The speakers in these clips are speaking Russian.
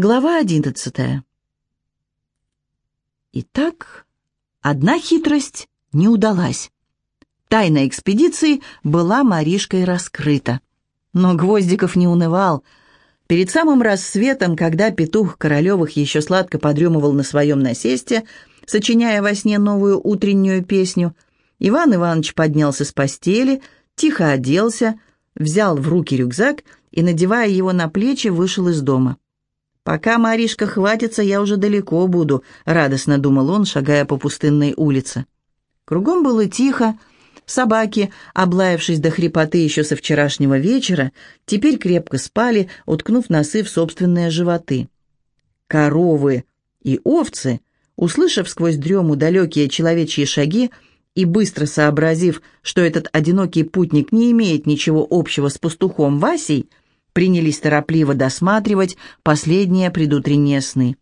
Глава одиннадцатая. Итак, одна хитрость не удалась. Тайна экспедиции была Маришкой раскрыта. Но Гвоздиков не унывал. Перед самым рассветом, когда петух Королевых еще сладко подремывал на своем насесте, сочиняя во сне новую утреннюю песню, Иван Иванович поднялся с постели, тихо оделся, взял в руки рюкзак и, надевая его на плечи, вышел из дома. «Пока Маришка хватится, я уже далеко буду», — радостно думал он, шагая по пустынной улице. Кругом было тихо, собаки, облаявшись до хрипоты еще со вчерашнего вечера, теперь крепко спали, уткнув носы в собственные животы. Коровы и овцы, услышав сквозь дрему далекие человечьи шаги и быстро сообразив, что этот одинокий путник не имеет ничего общего с пастухом Васей, — принялись торопливо досматривать последние предутренние сны.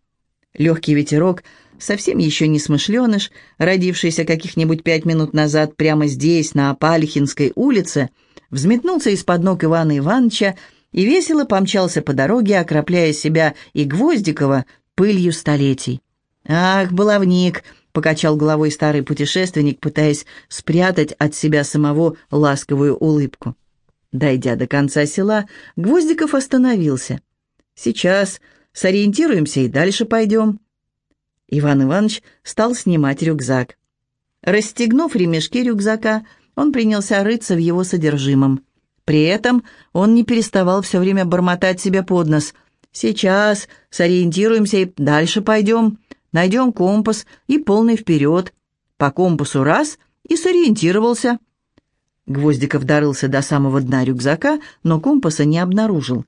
Легкий ветерок, совсем еще не смышленыш, родившийся каких-нибудь пять минут назад прямо здесь, на Апалихинской улице, взметнулся из-под ног Ивана Ивановича и весело помчался по дороге, окропляя себя и Гвоздикова пылью столетий. «Ах, баловник!» — покачал головой старый путешественник, пытаясь спрятать от себя самого ласковую улыбку. Дойдя до конца села, Гвоздиков остановился. «Сейчас сориентируемся и дальше пойдем». Иван Иванович стал снимать рюкзак. Расстегнув ремешки рюкзака, он принялся рыться в его содержимом. При этом он не переставал все время бормотать себе под нос. «Сейчас сориентируемся и дальше пойдем. Найдем компас и полный вперед. По компасу раз и сориентировался». Гвоздиков дорылся до самого дна рюкзака, но компаса не обнаружил.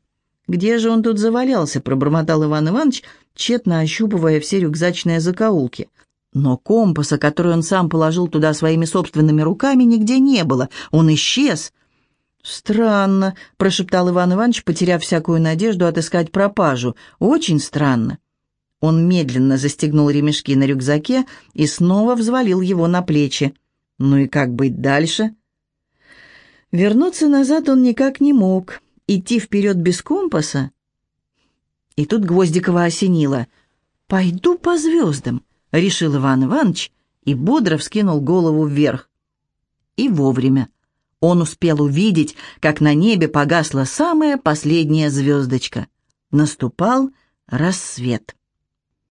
«Где же он тут завалялся?» — пробормотал Иван Иванович, тщетно ощупывая все рюкзачные закоулки. Но компаса, который он сам положил туда своими собственными руками, нигде не было. Он исчез. «Странно», — прошептал Иван Иванович, потеряв всякую надежду отыскать пропажу. «Очень странно». Он медленно застегнул ремешки на рюкзаке и снова взвалил его на плечи. «Ну и как быть дальше?» Вернуться назад он никак не мог. Идти вперед без компаса. И тут Гвоздикова осенило. «Пойду по звездам», — решил Иван Иванович и бодро вскинул голову вверх. И вовремя. Он успел увидеть, как на небе погасла самая последняя звездочка. Наступал рассвет.